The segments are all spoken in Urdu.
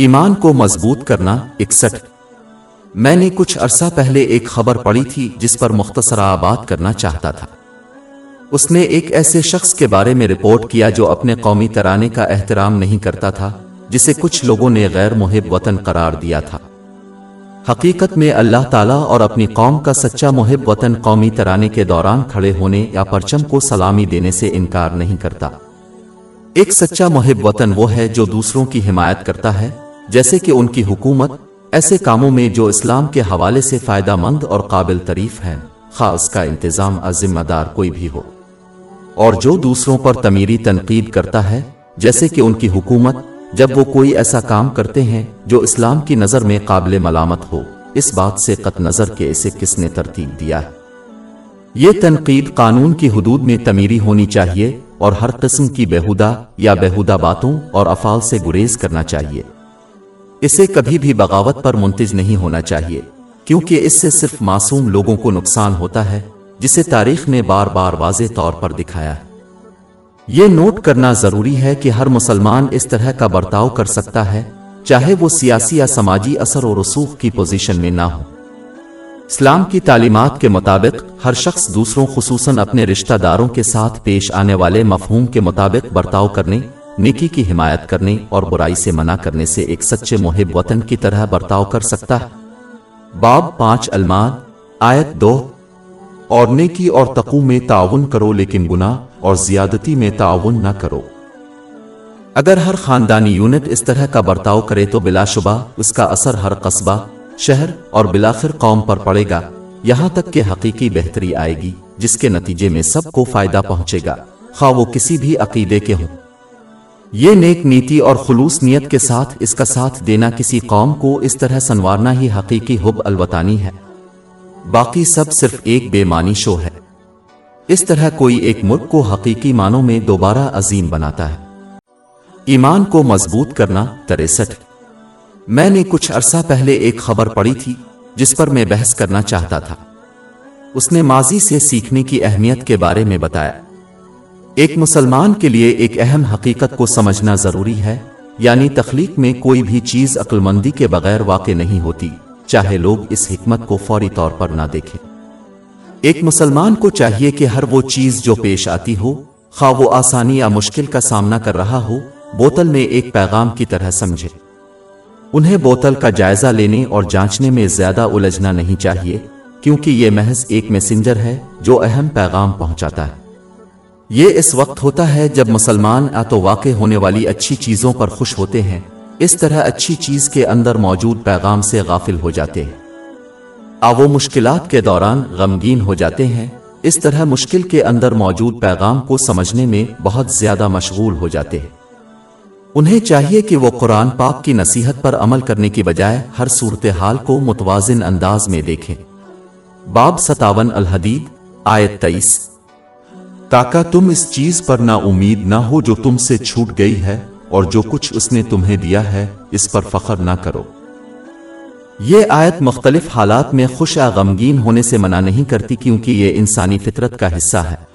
ایمان کو مضبوط کرنا اکسٹھ۔ میں نے کچھ عرصہ پہلے ایک خبر پڑھی تھی جس پر مختصر آباد کرنا چاہتا تھا۔ اس نے ایک ایسے شخص کے بارے میں رپورٹ کیا جو اپنے قومی ترانے کا احترام نہیں کرتا تھا، جسے کچھ لوگوں نے غیر محب وطن قرار دیا تھا۔ حقیقت میں اللہ تعالیٰ اور اپنی قوم کا سچا محب وطن قومی ترانے کے دوران کھڑے ہونے یا پرچم کو سلامی دینے سے انکار نہیں کرتا۔ ایک سچا محب وطن وہ ہے جو دوسروں کی حمایت کرتا ہے جیسے کہ ان کی حکومت ایسے کاموں میں جو اسلام کے حوالے سے فائدہ مند اور قابل تعریف ہیں، خاص کا انتظام ذمہ دار کوئی بھی ہو۔ اور جو دوسروں پر تمیری تنقید کرتا ہے، جیسے کہ ان کی حکومت، جب وہ کوئی ایسا کام کرتے ہیں جو اسلام کی نظر میں قابل ملامت ہو، اس بات سے قط نظر کے اسے کس نے ترتیب دیا ہے۔ یہ تنقید قانون کی حدود میں تمیری ہونی چاہیے اور ہر قسم کی بےحدہ یا بےحدہ باتوں اور افعال سے گریز کرنا چاہیے۔ اسے کبھی بھی بغاوت پر منتج نہیں ہونا چاہیے، کیونکہ اس سے صرف معصوم لوگوں کو نقصان ہوتا ہے، جسے تاریخ نے بار بار واضح طور پر دکھایا۔ ہے یہ نوٹ کرنا ضروری ہے کہ ہر مسلمان اس طرح کا برتاؤ کر سکتا ہے، چاہے وہ سیاسی یا سماجی اثر و رسوخ کی پوزیشن میں نہ ہو۔ اسلام کی تعلیمات کے مطابق، ہر شخص دوسروں، خصوصاً اپنے رشتہ داروں کے ساتھ پیش آنے والے مفہوم کے مطابق برتاؤ کرنے نیکی کی حمایت کرنے اور برائی سے منع کرنے سے ایک سچے محب وطن کی طرح برتاؤ کر سکتا ہے۔ باب پانچ الماد آیت دو۔ اور نیکی اور تقو میں تعاون کرو لیکن گناہ اور زیادتی میں تعاون نہ کرو۔ اگر ہر خاندانی یونٹ اس طرح کا برتاؤ کرے تو بلا شبہ اس کا اثر ہر قصبہ، شہر اور بلاخر قوم پر پڑے گا۔ یہاں تک کہ حقیقی بہتری آئے گی، جس کے نتیجے میں سب کو فائدہ پہنچے گا۔ خواہ وہ کسی بھی عقیدے کے ہوں۔ یہ نیک نیتی اور خلوص نیت کے ساتھ اس کا ساتھ دینا کسی قوم کو اس طرح سنوارنا ہی حقیقی حب الوطانی ہے۔ باقی سب صرف ایک بے معنی شو ہے۔ اس طرح کوئی ایک ملک کو حقیقی معنوں میں دوبارہ عظیم بناتا ہے۔ ایمان کو مضبوط کرنا تریسٹھ۔ میں نے کچھ عرصہ پہلے ایک خبر پڑھی تھی جس پر میں بحث کرنا چاہتا تھا۔ اس نے ماضی سے سیکھنے کی اہمیت کے بارے میں بتایا۔ ایک مسلمان کے لیے ایک اہم حقیقت کو سمجھنا ضروری ہے یعنی تخلیق میں کوئی بھی چیز مندی کے بغیر واقع نہیں ہوتی، چاہے لوگ اس حکمت کو فوری طور پر نہ دیکھیں۔ ایک مسلمان کو چاہیے کہ ہر وہ چیز جو پیش آتی ہو، خواہ وہ آسانی یا مشکل کا سامنا کر رہا ہو، بوتل میں ایک پیغام کی طرح سمجھے۔ انہیں بوتل کا جائزہ لینے اور جانچنے میں زیادہ الجھنا نہیں چاہیے، کیونکہ یہ محض ایک میسنجر ہے جو اہم پیغام پہنچاتا ہے۔ یہ اس وقت ہوتا ہے جب مسلمان یا تو واقع ہونے والی اچھی چیزوں پر خوش ہوتے ہیں، اس طرح اچھی چیز کے اندر موجود پیغام سے غافل ہو جاتے ہیں۔ آ، وہ مشکلات کے دوران غمگین ہو جاتے ہیں۔ اس طرح مشکل کے اندر موجود پیغام کو سمجھنے میں بہت زیادہ مشغول ہو جاتے ہیں۔ انہیں چاہیے کہ وہ قرآن پاک کی نصیحت پر عمل کرنے کی بجائے ہر صورتحال کو متوازن انداز میں دیکھیں۔ باب ستاون الحدید آیت تئیس تاکہ تم اس چیز پر نہ امید نہ ہو جو تم سے چھوٹ گئی ہے اور جو کچھ اس نے تمہیں دیا ہے، اس پر فخر نہ کرو۔ یہ آیت مختلف حالات میں خوش یا غمگین ہونے سے منع نہیں کرتی کیونکہ یہ انسانی فطرت کا حصہ ہے۔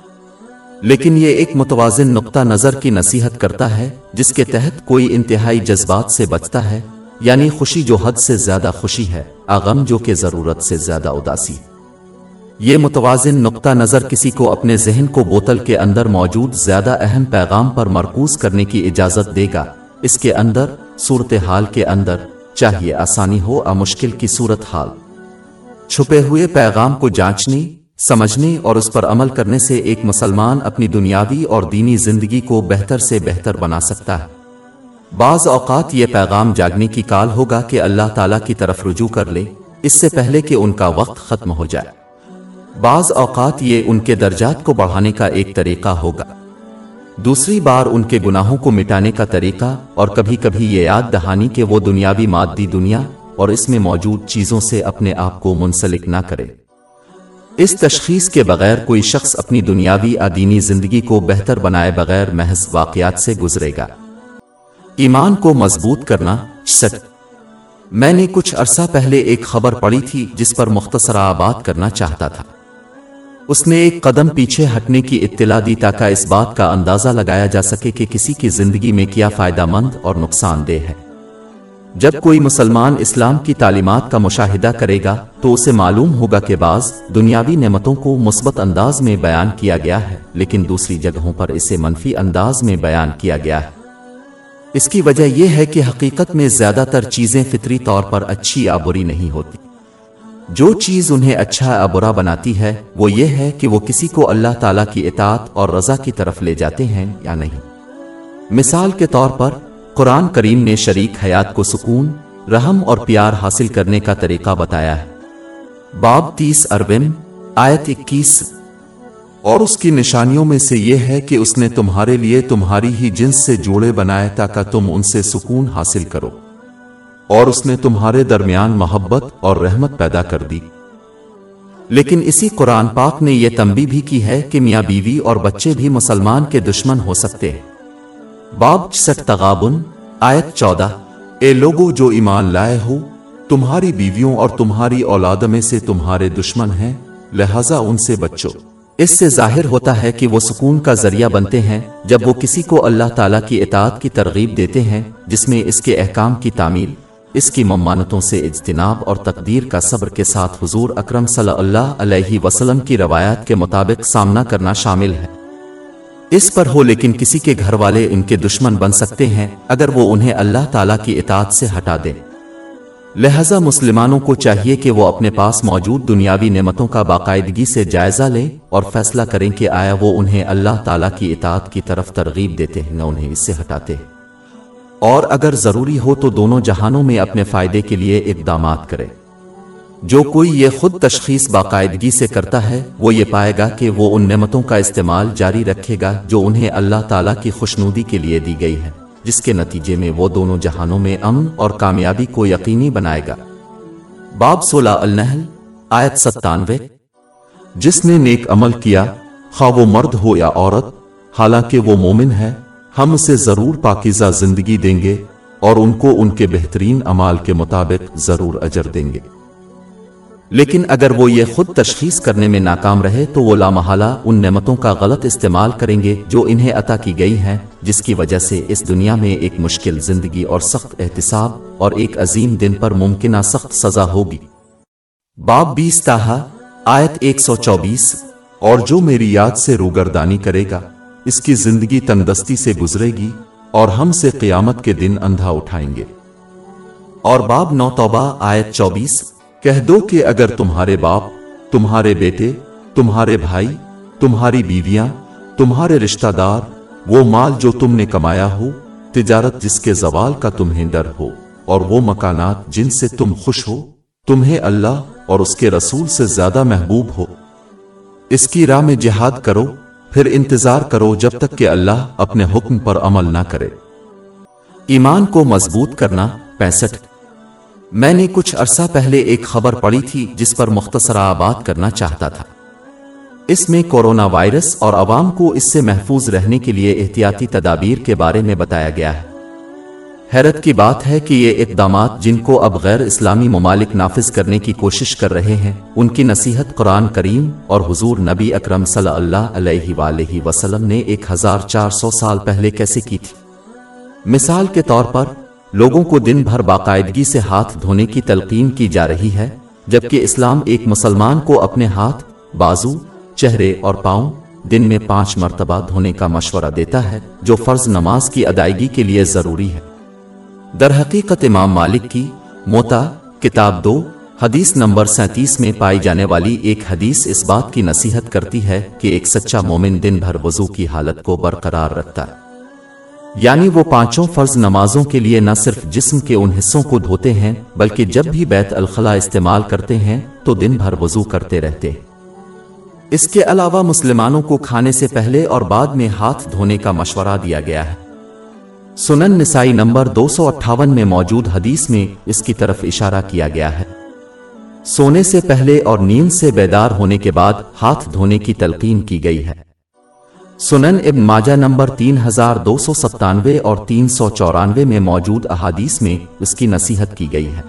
لیکن یہ ایک متوازن نقطہ نظر کی نصیحت کرتا ہے، جس کے تحت کوئی انتہائی جذبات سے بچتا ہے یعنی خوشی جو حد سے زیادہ خوشی ہے اغم جو کہ ضرورت سے زیادہ اداسی۔ یہ متوازن نقطہ نظر کسی کو اپنے ذہن کو بوتل کے اندر موجود زیادہ اہم پیغام پر مرکوز کرنے کی اجازت دے گا۔ اس کے اندر، صورتحال کے اندر، چاہیے آسانی ہو یا مشکل کی صورت حال چھپے ہوئے پیغام کو جانچنی سمجھنے اور اس پر عمل کرنے سے ایک مسلمان اپنی دنیاوی اور دینی زندگی کو بہتر سے بہتر بنا سکتا ہے۔ بعض اوقات یہ پیغام جاگنے کی کال ہوگا کہ اللہ تعالیٰ کی طرف رجوع کر لے۔ اس سے پہلے کہ ان کا وقت ختم ہو جائے۔ بعض اوقات یہ ان کے درجات کو بڑھانے کا ایک طریقہ ہوگا۔ دوسری بار ان کے گناہوں کو مٹانے کا طریقہ اور کبھی کبھی یہ یاد دہانی کہ وہ دنیاوی مادی دنیا اور اس میں موجود چیزوں سے اپنے آپ کو منسلک نہ کرے۔ اس تشخیص کے بغیر کوئی شخص اپنی دنیاوی آدینی زندگی کو بہتر بنائے بغیر محض واقعات سے گزرے گا۔ ایمان کو مضبوط کرنا سچ میں نے کچھ عرصہ پہلے ایک خبر پڑی تھی جس پر مختصر آباد کرنا چاہتا تھا۔ اس نے ایک قدم پیچھے ہٹنے کی اطلاع دی تاکہ اس بات کا اندازہ لگایا جا سکے کہ کسی کی زندگی میں کیا فائدہ مند اور نقصان دہ ہے۔ جب کوئی مسلمان اسلام کی تعلیمات کا مشاہدہ کرے گا، تو اسے معلوم ہوگا کہ بعض دنیاوی نعمتوں کو مثبت انداز میں بیان کیا گیا ہے، لیکن دوسری جگہوں پر اسے منفی انداز میں بیان کیا گیا ہے۔ اس کی وجہ یہ ہے کہ حقیقت میں زیادہ تر چیزیں فطری طور پر اچھی یا بری نہیں ہوتی۔ جو چیز انہیں اچھا یا برا بناتی ہے، وہ یہ ہے کہ وہ کسی کو اللہ تعالیٰ کی اطاعت اور رضا کی طرف لے جاتے ہیں یا نہیں۔ مثال کے طور پر، قرآن کریم نے شریک حیات کو سکون، رحم اور پیار حاصل کرنے کا طریقہ بتایا ہے۔ باب تیس اربن آیت اکیس۔ اور اس کی نشانیوں میں سے یہ ہے کہ اس نے تمہارے لیے تمہاری ہی جنس سے جوڑے بنائے تاکہ تم ان سے سکون حاصل کرو۔ اور اس نے تمہارے درمیان محبت اور رحمت پیدا کر دی۔ لیکن اسی قرآن پاک نے یہ تنبی بھی کی ہے کہ میاں بیوی اور بچے بھی مسلمان کے دشمن ہو سکتے ہیں۔ باب چسٹ تغابن، آیت چودہ۔ اے لوگو جو ایمان لائے ہو، تمہاری بیویوں اور تمہاری اولاد میں سے تمہارے دشمن ہیں، لہذا ان سے بچو۔ اس سے ظاہر ہوتا ہے کہ وہ سکون کا ذریعہ بنتے ہیں، جب وہ کسی کو اللہ تعالیٰ کی اطاعت کی ترغیب دیتے ہیں، جس میں اس کے احکام کی تعمیل۔ اس کی ممانتوں سے اجتناب اور تقدیر کا صبر کے ساتھ حضور اکرم صلی اللہ علیہ وسلم کی روایات کے مطابق سامنا کرنا شامل ہے۔ اس پر ہو لیکن کسی کے گھر والے ان کے دشمن بن سکتے ہیں اگر وہ انہیں اللہ تعالیٰ کی اطاعت سے ہٹا دے لہذا مسلمانوں کو چاہیے کہ وہ اپنے پاس موجود دنیاوی نعمتوں کا باقاعدگی سے جائزہ لیں اور فیصلہ کریں کہ آیا وہ انہیں اللہ تعالیٰ کی اطاعت کی طرف ترغیب دیتے ہیں نہ انہیں اس سے ہٹاتے۔ ہیں اور اگر ضروری ہو تو دونوں جہانوں میں اپنے فائدے کے لیے اقدامات کریں جو کوئی یہ خود تشخیص باقاعدگی سے کرتا ہے، وہ یہ پائے گا کہ وہ ان نعمتوں کا استعمال جاری رکھے گا جو انہیں اللہ تعالیٰ کی خوشنودی کے لیے دی گئی ہے جس کے نتیجے میں وہ دونوں جہانوں میں امن اور کامیابی کو یقینی بنائے گا۔ باب سولہ النحل، آیت ستانوے۔ جس نے نیک عمل کیا، خواہ وہ مرد ہو یا عورت، حالانکہ وہ مومن ہے ہم اسے ضرور پاکیزہ زندگی دیں گے اور ان کو ان کے بہترین عمال کے مطابق ضرور اجر دیں گے۔ لیکن اگر وہ یہ خود تشخیص کرنے میں ناکام رہے تو وہ لامحالہ ان نعمتوں کا غلط استعمال کریں گے جو انہیں عطا کی گئی ہیں، جس کی وجہ سے اس دنیا میں ایک مشکل زندگی اور سخت احتساب اور ایک عظیم دن پر ممکنہ سخت سزا ہوگی۔ باب بیس تاہا، آیت ایک سو چوبیس، اور جو میری یاد سے روگردانی کرے گا۔ اس کی زندگی تندستی سے گزرے گی اور ہم سے قیامت کے دن اندھا اٹھائیں گے۔ اور باب نو توبہ آیت چوبیس، کہہ دو کہ اگر تمہارے باپ، تمہارے بیٹے، تمہارے بھائی، تمہاری بیویاں، تمہارے رشتہ دار، وہ مال جو تم نے کمایا ہو، تجارت جس کے زوال کا تمہیں ڈر ہو، اور وہ مکانات جن سے تم خوش ہو، تمہیں اللہ اور اس کے رسول سے زیادہ محبوب ہو۔ اس کی راہ میں جہاد کرو پھر انتظار کرو جب تک کہ اللہ اپنے حکم پر عمل نہ کرے۔ ایمان کو مضبوط کرنا پینسٹھ۔ میں نے کچھ عرصہ پہلے ایک خبر پڑی تھی جس پر مختصر آباد کرنا چاہتا تھا۔ اس میں کورونا وائرس اور عوام کو اس سے محفوظ رہنے کے لیے احتیاطی تدابیر کے بارے میں بتایا گیا ہے۔ حیرت کی بات ہے کہ یہ اقدامات جن کو اب غیر اسلامی ممالک نافذ کرنے کی کوشش کر رہے ہیں، ان کی نصیحت قرآن کریم اور حضور نبی اکرم صلی اللہ علیہ وآلہ وسلم نے ایک ہزار چار سو سال پہلے کیسے کی تھی؟ مثال کے طور پر، لوگوں کو دن بھر باقاعدگی سے ہاتھ دھونے کی تلقین کی جا رہی ہے، جبکہ اسلام ایک مسلمان کو اپنے ہاتھ، بازو، چہرے اور پاؤں دن میں پانچ مرتبہ دھونے کا مشورہ دیتا ہے، جو فرض نماز کی ادائیگی کے لیے ضروری ہے۔ در حقیقت امام مالک کی موتا، کتاب دو، حدیث نمبر سینتیس میں پائی جانے والی ایک حدیث اس بات کی نصیحت کرتی ہے کہ ایک سچا مومن دن بھر وضو کی حالت کو برقرار رکھتا ہے۔ یعنی وہ پانچوں فرض نمازوں کے لیے نہ صرف جسم کے ان حصوں کو دھوتے ہیں، بلکہ جب بھی بیت الخلا استعمال کرتے ہیں تو دن بھر وضو کرتے رہتے۔ اس کے علاوہ مسلمانوں کو کھانے سے پہلے اور بعد میں ہاتھ دھونے کا مشورہ دیا گیا ہے۔ سنن نسائی نمبر دو سو اٹھاون میں موجود حدیث میں اس کی طرف اشارہ کیا گیا ہے۔ سونے سے پہلے اور نیند سے بیدار ہونے کے بعد ہاتھ دھونے کی تلقین کی گئی ہے۔ سنن ابن ماجہ نمبر تین ہزار دو سو ستانوے اور تین سو چورانوے میں موجود احادیث میں اس کی نصیحت کی گئی ہے۔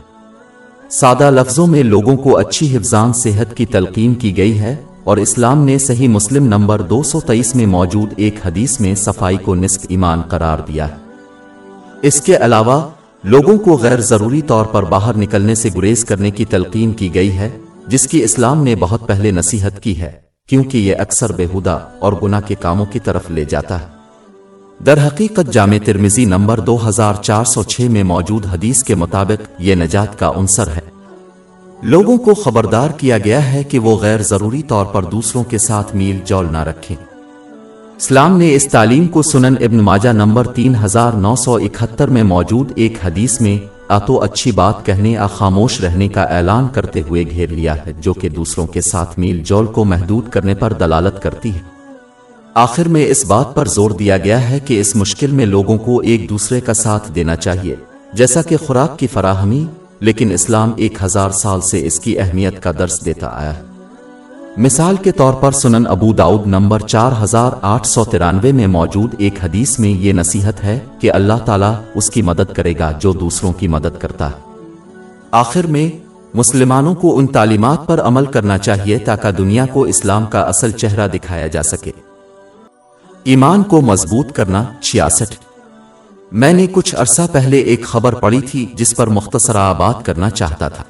سادہ لفظوں میں لوگوں کو اچھی حفظان صحت کی تلقین کی گئی ہے اور اسلام نے صحیح مسلم نمبر دو سو تیئیس میں موجود ایک حدیث میں صفائی کو نصف ایمان قرار دیا ہے۔ اس کے علاوہ، لوگوں کو غیر ضروری طور پر باہر نکلنے سے گریز کرنے کی تلقین کی گئی ہے، جس کی اسلام نے بہت پہلے نصیحت کی ہے، کیونکہ یہ اکثر بےحدہ اور گناہ کے کاموں کی طرف لے جاتا ہے۔ در حقیقت، جامع ترمیزی نمبر دو ہزار چار سو چھ میں موجود حدیث کے مطابق یہ نجات کا عنصر ہے۔ لوگوں کو خبردار کیا گیا ہے کہ وہ غیر ضروری طور پر دوسروں کے ساتھ میل جول نہ رکھیں۔ اسلام نے اس تعلیم کو سنن ابن ماجہ نمبر تین ہزار نو سو اکہتر میں موجود ایک حدیث میں آتو اچھی بات کہنے آ خاموش رہنے کا اعلان کرتے ہوئے گھیر لیا ہے، جو کہ دوسروں کے ساتھ میل جول کو محدود کرنے پر دلالت کرتی ہے۔ آخر میں اس بات پر زور دیا گیا ہے کہ اس مشکل میں لوگوں کو ایک دوسرے کا ساتھ دینا چاہیے۔ جیسا کہ خوراک کی فراہمی، لیکن اسلام ایک ہزار سال سے اس کی اہمیت کا درس دیتا آیا ہے۔ مثال کے طور پر سنن ابو داؤد نمبر چار ہزار آٹھ سو ترانوے میں موجود ایک حدیث میں یہ نصیحت ہے کہ اللہ تعالیٰ اس کی مدد کرے گا جو دوسروں کی مدد کرتا ہے۔ آخر میں، مسلمانوں کو ان تعلیمات پر عمل کرنا چاہیے تاکہ دنیا کو اسلام کا اصل چہرہ دکھایا جا سکے۔ ایمان کو مضبوط کرنا چھیاسٹھ۔ میں نے کچھ عرصہ پہلے ایک خبر پڑی تھی جس پر مختصر آباد کرنا چاہتا تھا۔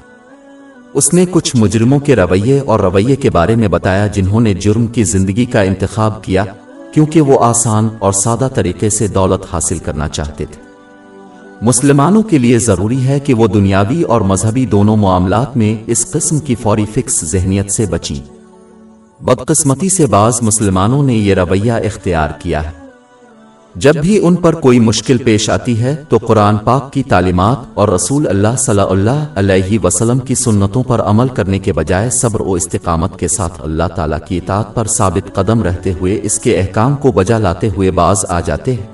اس نے کچھ مجرموں کے رویے اور رویے کے بارے میں بتایا جنہوں نے جرم کی زندگی کا انتخاب کیا، کیونکہ وہ آسان اور سادہ طریقے سے دولت حاصل کرنا چاہتے تھے۔ مسلمانوں کے لیے ضروری ہے کہ وہ دنیاوی اور مذہبی دونوں معاملات میں اس قسم کی فوری فکس ذہنیت سے بچیں۔ بدقسمتی سے بعض مسلمانوں نے یہ رویہ اختیار کیا ہے۔ جب بھی ان پر کوئی مشکل پیش آتی ہے تو قرآن پاک کی تعلیمات اور رسول اللہ صلی اللہ علیہ وسلم کی سنتوں پر عمل کرنے کے بجائے صبر و استقامت کے ساتھ اللہ تعالیٰ کی اطاعت پر ثابت قدم رہتے ہوئے اس کے احکام کو بجا لاتے ہوئے باز آ جاتے ہیں۔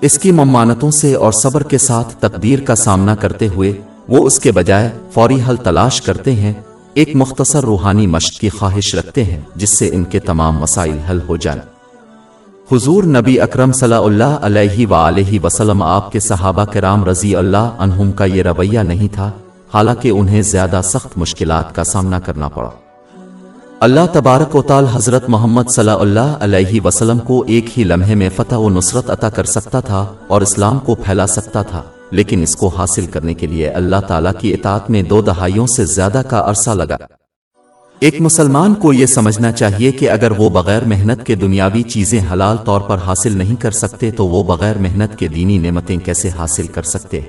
اس کی ممانتوں سے اور صبر کے ساتھ تقدیر کا سامنا کرتے ہوئے وہ اس کے بجائے فوری حل تلاش کرتے ہیں۔ ایک مختصر روحانی مشق کی خواہش رکھتے ہیں جس سے ان کے تمام مسائل حل ہو جائیں حضور نبی اکرم صلی اللہ علیہ وآلہ وسلم آپ کے صحابہ کرام رضی اللہ عنہم کا یہ رویہ نہیں تھا، حالانکہ انہیں زیادہ سخت مشکلات کا سامنا کرنا پڑا۔ اللہ تبارک و تعالی حضرت محمد صلی اللہ علیہ وسلم کو ایک ہی لمحے میں فتح و نصرت عطا کر سکتا تھا اور اسلام کو پھیلا سکتا تھا، لیکن اس کو حاصل کرنے کے لیے اللہ تعالیٰ کی اطاعت میں دو دہائیوں سے زیادہ کا عرصہ لگا۔ ایک مسلمان کو یہ سمجھنا چاہیے کہ اگر وہ بغیر محنت کے دنیاوی چیزیں حلال طور پر حاصل نہیں کر سکتے تو وہ بغیر محنت کے دینی نعمتیں کیسے حاصل کر سکتے؟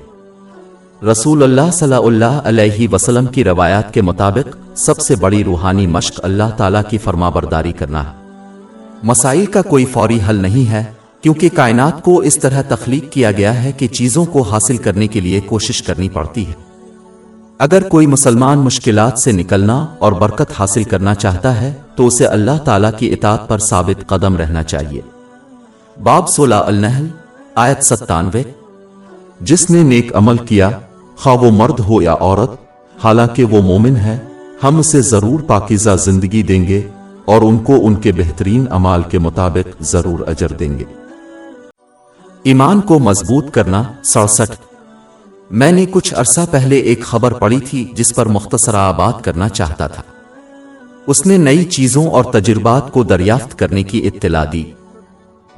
رسول اللہ صلی اللہ علیہ وسلم کی روایات کے مطابق سب سے بڑی روحانی مشق اللہ تعالیٰ کی فرما برداری کرنا۔ ہے مسائل کا کوئی فوری حل نہیں ہے، کیونکہ کائنات کو اس طرح تخلیق کیا گیا ہے کہ چیزوں کو حاصل کرنے کے لیے کوشش کرنی پڑتی ہے۔ اگر کوئی مسلمان مشکلات سے نکلنا اور برکت حاصل کرنا چاہتا ہے، تو اسے اللہ تعالی کی اطاعت پر ثابت قدم رہنا چاہیے۔ باب سولہ النحل، آیت ستانوے۔ جس نے نیک عمل کیا، خواہ وہ مرد ہو یا عورت، حالانکہ وہ مومن ہے، ہم اسے ضرور پاکیزہ زندگی دیں گے اور ان کو ان کے بہترین امال کے مطابق ضرور اجر دیں گے۔ ایمان کو مضبوط کرنا سڑسٹھ۔ میں نے کچھ عرصہ پہلے ایک خبر پڑی تھی جس پر مختصر آباد کرنا چاہتا تھا۔ اس نے نئی چیزوں اور تجربات کو دریافت کرنے کی اطلاع دی۔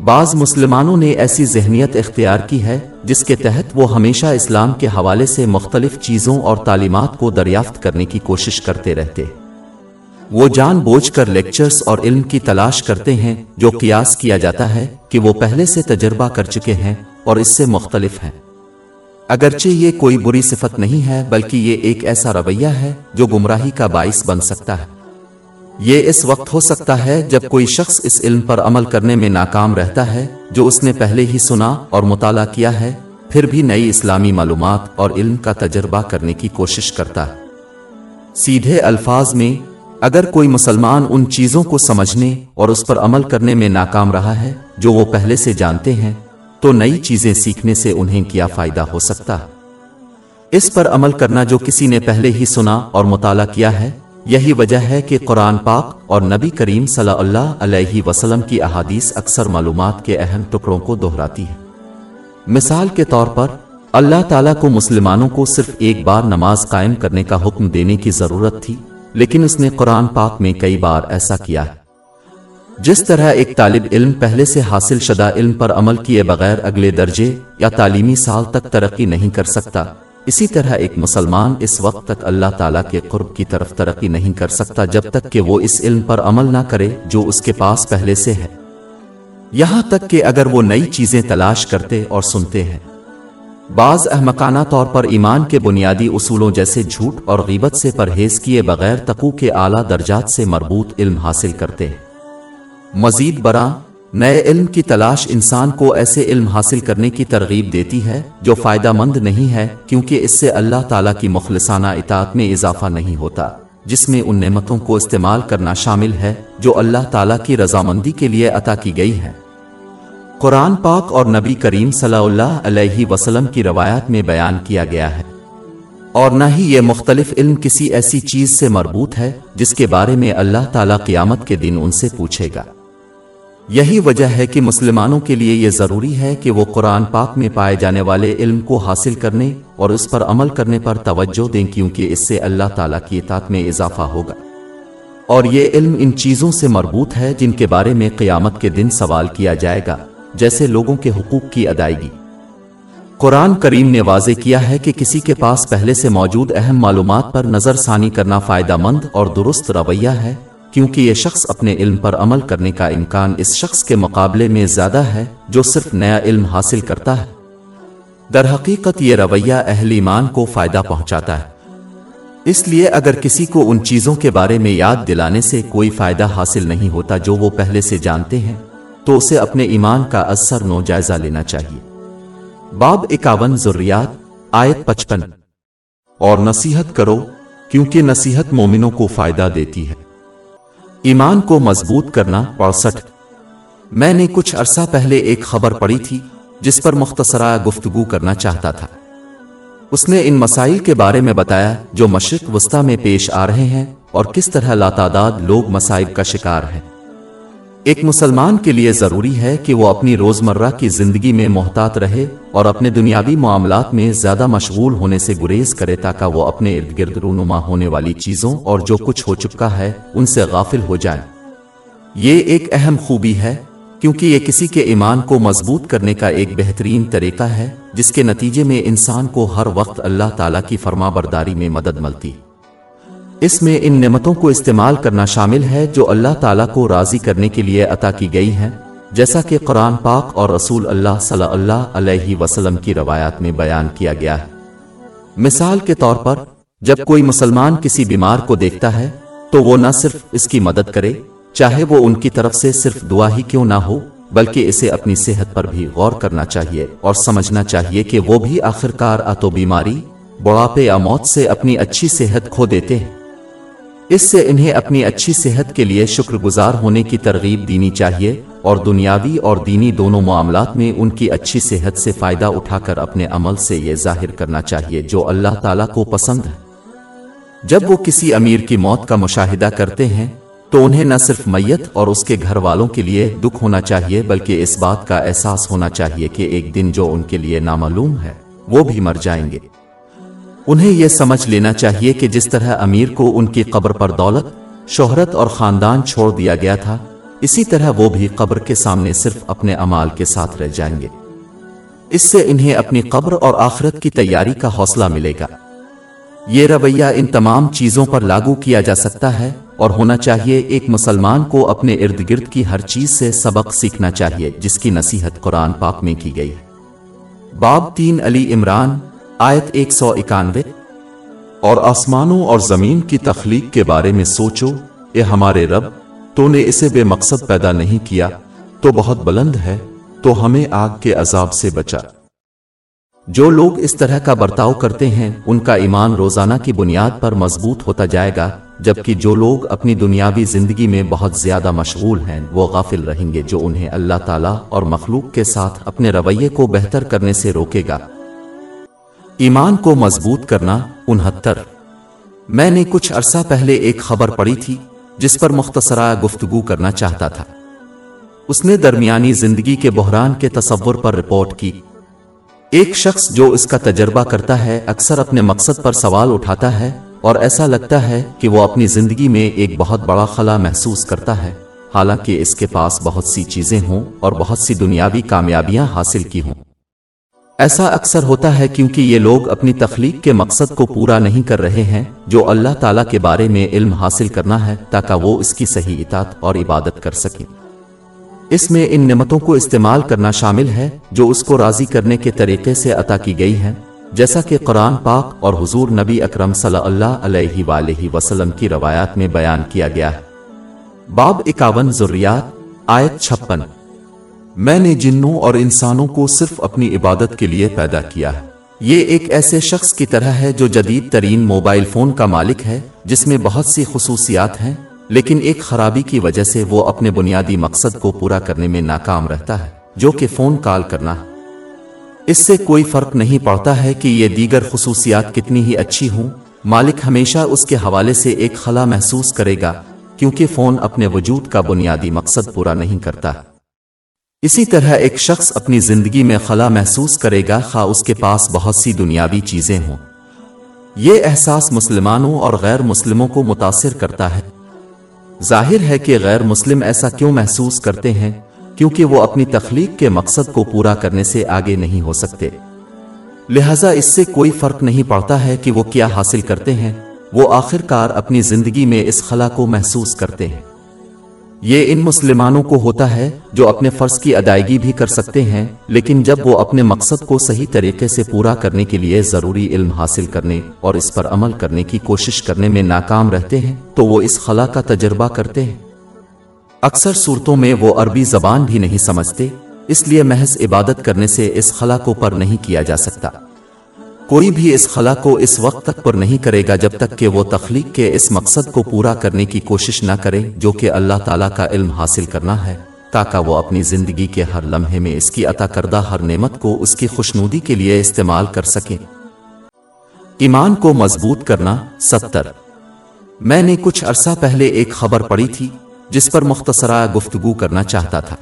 بعض مسلمانوں نے ایسی ذہنیت اختیار کی ہے جس کے تحت وہ ہمیشہ اسلام کے حوالے سے مختلف چیزوں اور تعلیمات کو دریافت کرنے کی کوشش کرتے رہتے۔ وہ جان بوجھ کر لیکچرز اور علم کی تلاش کرتے ہیں جو قیاس کیا جاتا ہے کہ وہ پہلے سے تجربہ کر چکے ہیں اور اس سے مختلف ہیں۔ اگرچہ یہ کوئی بری صفت نہیں ہے، بلکہ یہ ایک ایسا رویہ ہے جو گمراہی کا باعث بن سکتا ہے۔ یہ اس وقت ہو سکتا ہے جب کوئی شخص اس علم پر عمل کرنے میں ناکام رہتا ہے، جو اس نے پہلے ہی سنا اور مطالعہ کیا ہے، پھر بھی نئی اسلامی معلومات اور علم کا تجربہ کرنے کی کوشش کرتا ہے۔ سیدھے الفاظ میں، اگر کوئی مسلمان ان چیزوں کو سمجھنے اور اس پر عمل کرنے میں ناکام رہا ہے، جو وہ پہلے سے جانتے ہیں تو نئی چیزیں سیکھنے سے انہیں کیا فائدہ ہو سکتا؟ اس پر عمل کرنا جو کسی نے پہلے ہی سنا اور مطالعہ کیا ہے، یہی وجہ ہے کہ قرآن پاک اور نبی کریم صلی اللہ علیہ وسلم کی احادیث اکثر معلومات کے اہم ٹکڑوں کو دہراتی ہے مثال کے طور پر، اللہ تعالیٰ کو مسلمانوں کو صرف ایک بار نماز قائم کرنے کا حکم دینے کی ضرورت تھی، لیکن اس نے قرآن پاک میں کئی بار ایسا کیا ہے۔ جس طرح ایک طالب علم پہلے سے حاصل شدہ علم پر عمل کیے بغیر اگلے درجے یا تعلیمی سال تک ترقی نہیں کر سکتا، اسی طرح ایک مسلمان اس وقت تک اللہ تعالیٰ کے قرب کی طرف ترقی نہیں کر سکتا جب تک کہ وہ اس علم پر عمل نہ کرے جو اس کے پاس پہلے سے ہے۔ یہاں تک کہ اگر وہ نئی چیزیں تلاش کرتے اور سنتے ہیں۔ بعض احمقانہ طور پر ایمان کے بنیادی اصولوں جیسے جھوٹ اور غیبت سے پرہیز کیے بغیر تقو کے اعلیٰ درجات سے مربوط علم حاصل کرتے ہیں۔ مزید برآں، نئے علم کی تلاش انسان کو ایسے علم حاصل کرنے کی ترغیب دیتی ہے جو فائدہ مند نہیں ہے، کیونکہ اس سے اللہ تعالیٰ کی مخلصانہ اطاعت میں اضافہ نہیں ہوتا، جس میں ان نعمتوں کو استعمال کرنا شامل ہے جو اللہ تعالیٰ کی رضامندی کے لیے عطا کی گئی ہے قرآن پاک اور نبی کریم صلی اللہ علیہ وسلم کی روایات میں بیان کیا گیا ہے۔ اور نہ ہی یہ مختلف علم کسی ایسی چیز سے مربوط ہے جس کے بارے میں اللہ تعالیٰ قیامت کے دن ان سے پوچھے گا۔ یہی وجہ ہے کہ مسلمانوں کے لیے یہ ضروری ہے کہ وہ قرآن پاک میں پائے جانے والے علم کو حاصل کرنے اور اس پر عمل کرنے پر توجہ دیں کیونکہ اس سے اللہ تعالیٰ کی اطاعت میں اضافہ ہوگا۔ اور یہ علم ان چیزوں سے مربوط ہے جن کے بارے میں قیامت کے دن سوال کیا جائے گا، جیسے لوگوں کے حقوق کی ادائیگی۔ قرآن کریم نے واضح کیا ہے کہ کسی کے پاس پہلے سے موجود اہم معلومات پر نظر ثانی کرنا فائدہ مند اور درست رویہ ہے۔ کیونکہ یہ شخص اپنے علم پر عمل کرنے کا امکان اس شخص کے مقابلے میں زیادہ ہے جو صرف نیا علم حاصل کرتا ہے۔ در حقیقت یہ رویہ اہل ایمان کو فائدہ پہنچاتا ہے۔ اس لیے اگر کسی کو ان چیزوں کے بارے میں یاد دلانے سے کوئی فائدہ حاصل نہیں ہوتا جو وہ پہلے سے جانتے ہیں، تو اسے اپنے ایمان کا اثر نو جائزہ لینا چاہیے۔ باب اکاون ضروریات آیت پچپن۔ اور نصیحت کرو، کیونکہ نصیحت مومنوں کو فائدہ دیتی ہے۔ ایمان کو مضبوط کرنا پڑسٹھ میں نے کچھ عرصہ پہلے ایک خبر پڑی تھی جس پر مختصرا گفتگو کرنا چاہتا تھا۔ اس نے ان مسائل کے بارے میں بتایا جو مشرق وسطی میں پیش آ رہے ہیں اور کس طرح لاتعداد لوگ مسائل کا شکار ہیں۔ ایک مسلمان کے لیے ضروری ہے کہ وہ اپنی روزمرہ کی زندگی میں محتاط رہے اور اپنے دنیاوی معاملات میں زیادہ مشغول ہونے سے گریز کرے تاکہ وہ اپنے ارد گرد رونما ہونے والی چیزوں اور جو کچھ ہو چکا ہے ان سے غافل ہو جائے یہ ایک اہم خوبی ہے کیونکہ یہ کسی کے ایمان کو مضبوط کرنے کا ایک بہترین طریقہ ہے جس کے نتیجے میں انسان کو ہر وقت اللہ تعالیٰ کی فرما برداری میں مدد ملتی۔ اس میں ان نعمتوں کو استعمال کرنا شامل ہے جو اللہ تعالیٰ کو راضی کرنے کے لیے عطا کی گئی ہیں، جیسا کہ قرآن پاک اور رسول اللہ صلی اللہ علیہ وسلم کی روایات میں بیان کیا گیا ہے۔ مثال کے طور پر، جب کوئی مسلمان کسی بیمار کو دیکھتا ہے، تو وہ نہ صرف اس کی مدد کرے، چاہے وہ ان کی طرف سے صرف دعا ہی کیوں نہ ہو، بلکہ اسے اپنی صحت پر بھی غور کرنا چاہیے اور سمجھنا چاہیے کہ وہ بھی آخرکار آتو بیماری، بڑھاپے یا موت سے اپنی اچھی صحت کھو دیتے ہیں۔ اس سے انہیں اپنی اچھی صحت کے لیے شکر گزار ہونے کی ترغیب دینی چاہیے اور دنیاوی اور دینی دونوں معاملات میں ان کی اچھی صحت سے فائدہ اٹھا کر اپنے عمل سے یہ ظاہر کرنا چاہیے جو اللہ تعالیٰ کو پسند ہے۔ جب وہ کسی امیر کی موت کا مشاہدہ کرتے ہیں، تو انہیں نہ صرف میت اور اس کے گھر والوں کے لیے دکھ ہونا چاہیے، بلکہ اس بات کا احساس ہونا چاہیے کہ ایک دن جو ان کے لیے نامعلوم ہے، وہ بھی مر جائیں گے۔ انہیں یہ سمجھ لینا چاہیے کہ جس طرح امیر کو ان کی قبر پر دولت، شہرت اور خاندان چھوڑ دیا گیا تھا، اسی طرح وہ بھی قبر کے سامنے صرف اپنے امال کے ساتھ رہ جائیں گے۔ اس سے انہیں اپنی قبر اور آخرت کی تیاری کا حوصلہ ملے گا۔ یہ رویہ ان تمام چیزوں پر لاگو کیا جا سکتا ہے اور ہونا چاہیے ایک مسلمان کو اپنے ارد گرد کی ہر چیز سے سبق سیکھنا چاہیے، جس کی نصیحت قرآن پاک میں کی گئی باب تین علی عمران آیت ایک سو اکانوے، اور آسمانوں اور زمین کی تخلیق کے بارے میں سوچو، اے ہمارے رب، تو نے اسے بے مقصد پیدا نہیں کیا، تو بہت بلند ہے، تو ہمیں آگ کے عذاب سے بچا۔ جو لوگ اس طرح کا برتاؤ کرتے ہیں، ان کا ایمان روزانہ کی بنیاد پر مضبوط ہوتا جائے گا، جبکہ جو لوگ اپنی دنیاوی زندگی میں بہت زیادہ مشغول ہیں، وہ غافل رہیں گے جو انہیں اللہ تعالیٰ اور مخلوق کے ساتھ اپنے رویے کو بہتر کرنے سے روکے گا۔ ایمان کو مضبوط کرنا انہتر۔ میں نے کچھ عرصہ پہلے ایک خبر پڑی تھی، جس پر مختصرہ گفتگو کرنا چاہتا تھا۔ اس نے درمیانی زندگی کے بحران کے تصور پر رپورٹ کی۔ ایک شخص جو اس کا تجربہ کرتا ہے، اکثر اپنے مقصد پر سوال اٹھاتا ہے اور ایسا لگتا ہے کہ وہ اپنی زندگی میں ایک بہت بڑا خلا محسوس کرتا ہے۔ حالانکہ اس کے پاس بہت سی چیزیں ہوں اور بہت سی دنیاوی کامیابیاں حاصل کی ہوں۔ ایسا اکثر ہوتا ہے کیونکہ یہ لوگ اپنی تخلیق کے مقصد کو پورا نہیں کر رہے ہیں، جو اللہ تعالیٰ کے بارے میں علم حاصل کرنا ہے تاکہ وہ اس کی صحیح اطاعت اور عبادت کر سکیں۔ اس میں ان نعمتوں کو استعمال کرنا شامل ہے، جو اس کو راضی کرنے کے طریقے سے عطا کی گئی ہیں، جیسا کہ قرآن پاک اور حضور نبی اکرم صلی اللہ علیہ وآلہ وسلم کی روایات میں بیان کیا گیا ہے۔ باب اکاون ضروریات آیت چھپن۔ میں نے جنوں اور انسانوں کو صرف اپنی عبادت کے لیے پیدا کیا ہے۔ یہ ایک ایسے شخص کی طرح ہے جو جدید ترین موبائل فون کا مالک ہے، جس میں بہت سی خصوصیات ہیں، لیکن ایک خرابی کی وجہ سے وہ اپنے بنیادی مقصد کو پورا کرنے میں ناکام رہتا ہے، جو کہ فون کال کرنا ہے۔ اس سے کوئی فرق نہیں پڑتا ہے کہ یہ دیگر خصوصیات کتنی ہی اچھی ہوں۔ مالک ہمیشہ اس کے حوالے سے ایک خلا محسوس کرے گا، کیونکہ فون اپنے وجود کا بنیادی مقصد پورا نہیں کرتا۔ اسی طرح ایک شخص اپنی زندگی میں خلا محسوس کرے گا، خواہ اس کے پاس بہت سی دنیاوی چیزیں ہوں۔ یہ احساس مسلمانوں اور غیر مسلموں کو متاثر کرتا ہے۔ ظاہر ہے کہ غیر مسلم ایسا کیوں محسوس کرتے ہیں؟ کیونکہ وہ اپنی تخلیق کے مقصد کو پورا کرنے سے آگے نہیں ہو سکتے۔ لہذا اس سے کوئی فرق نہیں پڑتا ہے کہ وہ کیا حاصل کرتے ہیں۔ وہ آخر کار اپنی زندگی میں اس خلا کو محسوس کرتے ہیں۔ یہ ان مسلمانوں کو ہوتا ہے جو اپنے فرض کی ادائیگی بھی کر سکتے ہیں، لیکن جب وہ اپنے مقصد کو صحیح طریقے سے پورا کرنے کے لیے ضروری علم حاصل کرنے اور اس پر عمل کرنے کی کوشش کرنے میں ناکام رہتے ہیں، تو وہ اس خلا کا تجربہ کرتے ہیں۔ اکثر صورتوں میں وہ عربی زبان بھی نہیں سمجھتے، اس لیے محض عبادت کرنے سے اس خلا کو پر نہیں کیا جا سکتا۔ کوئی بھی اس خلا کو اس وقت تک پر نہیں کرے گا جب تک کہ وہ تخلیق کے اس مقصد کو پورا کرنے کی کوشش نہ کرے جو کہ اللہ تعالیٰ کا علم حاصل کرنا ہے، تاکہ وہ اپنی زندگی کے ہر لمحے میں اس کی عطا کردہ ہر نعمت کو اس کی خوشنودی کے لیے استعمال کر سکیں ایمان کو مضبوط کرنا ستر۔ میں نے کچھ عرصہ پہلے ایک خبر پڑی تھی جس پر مختصرہ گفتگو کرنا چاہتا تھا۔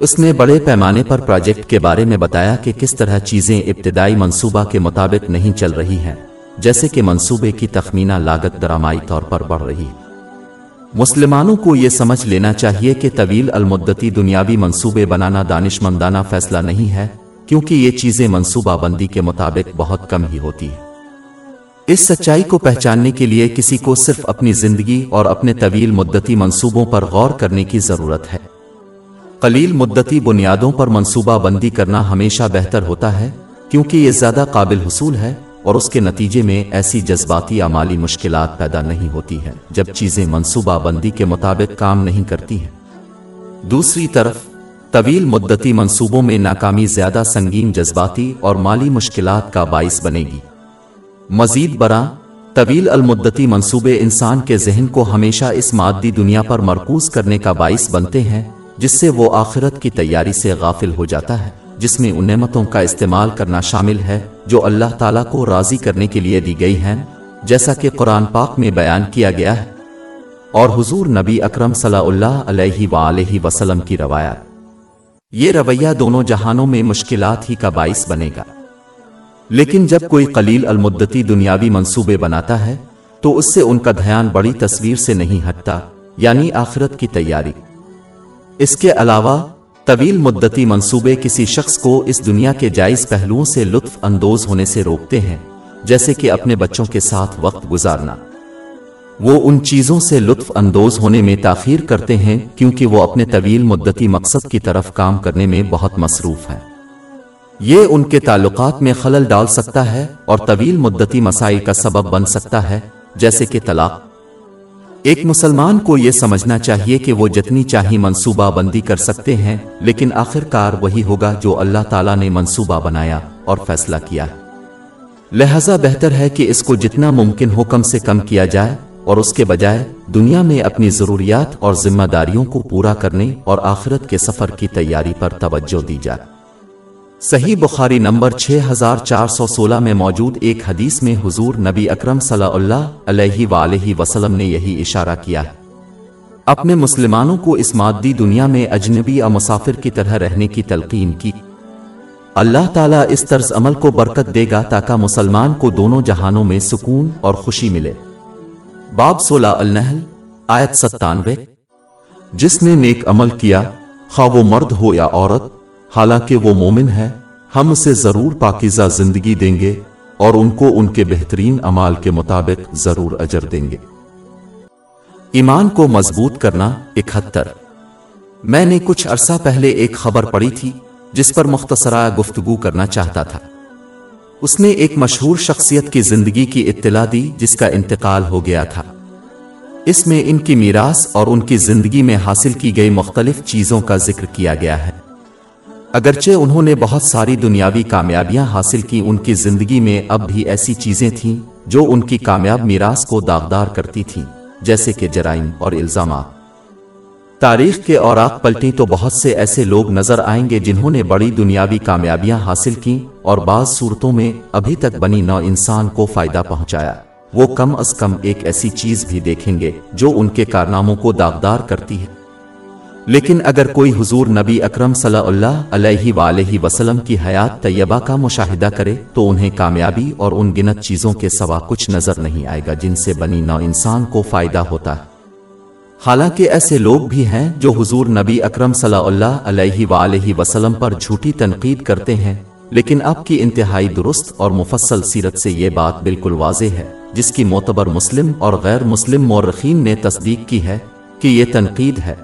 اس نے بڑے پیمانے پر پروجیکٹ کے بارے میں بتایا کہ کس طرح چیزیں ابتدائی منصوبہ کے مطابق نہیں چل رہی ہیں، جیسے کہ منصوبے کی تخمینہ لاگت درامائی طور پر بڑھ رہی۔ مسلمانوں کو یہ سمجھ لینا چاہیے کہ طویل المدتی دنیاوی منصوبے بنانا دانش مندانہ فیصلہ نہیں ہے، کیونکہ یہ چیزیں منصوبہ بندی کے مطابق بہت کم ہی ہوتی ہیں۔ اس سچائی کو پہچاننے کے لیے کسی کو صرف اپنی زندگی اور اپنے طویل مدتی منصوبوں پر غور کرنے کی ضرورت ہے۔ قلیل مدتی بنیادوں پر منصوبہ بندی کرنا ہمیشہ بہتر ہوتا ہے، کیونکہ یہ زیادہ قابل حصول ہے اور اس کے نتیجے میں ایسی جذباتی عمالی مشکلات پیدا نہیں ہوتی ہیں، جب چیزیں منصوبہ بندی کے مطابق کام نہیں کرتی ہیں۔ دوسری طرف، طویل مدتی منصوبوں میں ناکامی زیادہ سنگین جذباتی اور مالی مشکلات کا باعث بنے گی۔ مزید برآں، طویل المدتی منصوبے انسان کے ذہن کو ہمیشہ اس مادی دنیا پر مرکوز کرنے کا باعث بنتے ہیں۔ جس سے وہ آخرت کی تیاری سے غافل ہو جاتا ہے، جس میں ان نعمتوں کا استعمال کرنا شامل ہے، جو اللہ تعالیٰ کو راضی کرنے کے لیے دی گئی ہیں، جیسا کہ قرآن پاک میں بیان کیا گیا ہے۔ اور حضور نبی اکرم صلی اللہ علیہ وآلہ وسلم کی روایات یہ رویہ دونوں جہانوں میں مشکلات ہی کا باعث بنے گا۔ لیکن جب کوئی قلیل المدتی دنیاوی منصوبے بناتا ہے، تو اس سے ان کا دھیان بڑی تصویر سے نہیں ہٹتا یعنی آخرت کی تیاری۔ اس کے علاوہ، طویل مدتی منصوبے کسی شخص کو اس دنیا کے جائز پہلوؤں سے لطف اندوز ہونے سے روکتے ہیں، جیسے کہ اپنے بچوں کے ساتھ وقت گزارنا۔ وہ ان چیزوں سے لطف اندوز ہونے میں تاخیر کرتے ہیں، کیونکہ وہ اپنے طویل مدتی مقصد کی طرف کام کرنے میں بہت مصروف ہیں۔ یہ ان کے تعلقات میں خلل ڈال سکتا ہے اور طویل مدتی مسائل کا سبب بن سکتا ہے، جیسے کہ طلاق۔ ایک مسلمان کو یہ سمجھنا چاہیے کہ وہ جتنی چاہی منصوبہ بندی کر سکتے ہیں، لیکن آخر کار وہی ہوگا جو اللہ تعالیٰ نے منصوبہ بنایا اور فیصلہ کیا۔ لہذا بہتر ہے کہ اس کو جتنا ممکن ہو کم سے کم کیا جائے اور اس کے بجائے دنیا میں اپنی ضروریات اور ذمہ داریوں کو پورا کرنے اور آخرت کے سفر کی تیاری پر توجہ دی جائے۔ صحیح بخاری نمبر 6416 میں موجود ایک حدیث میں حضور نبی اکرم صلی اللہ علیہ وآلہ وسلم نے یہی اشارہ کیا ہے۔ اپنے مسلمانوں کو اس مادی دنیا میں اجنبی یا مسافر کی طرح رہنے کی تلقین کی۔ اللہ تعالیٰ اس طرز عمل کو برکت دے گا تاکہ مسلمان کو دونوں جہانوں میں سکون اور خوشی ملے۔ باب سولہ النحل، آیت ستانوے۔ جس نے نیک عمل کیا، خواہ وہ مرد ہو یا عورت حالانکہ وہ مومن ہے، ہم اسے ضرور پاکیزہ زندگی دیں گے اور ان کو ان کے بہترین عمال کے مطابق ضرور اجر دیں گے۔ ایمان کو مضبوط کرنا اکہتر۔ میں نے کچھ عرصہ پہلے ایک خبر پڑھی تھی، جس پر مختصرہ گفتگو کرنا چاہتا تھا۔ اس نے ایک مشہور شخصیت کی زندگی کی اطلاع دی، جس کا انتقال ہو گیا تھا۔ اس میں ان کی میراث اور ان کی زندگی میں حاصل کی گئی مختلف چیزوں کا ذکر کیا گیا ہے۔ اگرچہ انہوں نے بہت ساری دنیاوی کامیابیاں حاصل کی، ان کی زندگی میں اب بھی ایسی چیزیں تھیں جو ان کی کامیاب میراث کو داغدار کرتی تھیں، جیسے کہ جرائم اور الزامات۔ تاریخ کے اوراق پلٹیں تو بہت سے ایسے لوگ نظر آئیں گے جنہوں نے بڑی دنیاوی کامیابیاں حاصل کی اور بعض صورتوں میں ابھی تک بنی نو انسان کو فائدہ پہنچایا۔ وہ کم از کم ایک ایسی چیز بھی دیکھیں گے جو ان کے کارناموں کو داغدار کرتی ہے۔ لیکن اگر کوئی حضور نبی اکرم صلی اللہ علیہ وآلہ وسلم کی حیات طیبہ کا مشاہدہ کرے تو انہیں کامیابی اور ان گنت چیزوں کے سوا کچھ نظر نہیں آئے گا جن سے بنی نو انسان کو فائدہ ہوتا ہے۔ حالانکہ ایسے لوگ بھی ہیں جو حضور نبی اکرم صلی اللہ علیہ وآلہ وسلم پر جھوٹی تنقید کرتے ہیں، لیکن اب کی انتہائی درست اور مفصل سیرت سے یہ بات بالکل واضح ہے، جس کی معتبر مسلم اور غیر مسلم مورخین نے تصدیق کی ہے کہ یہ تنقید ہے۔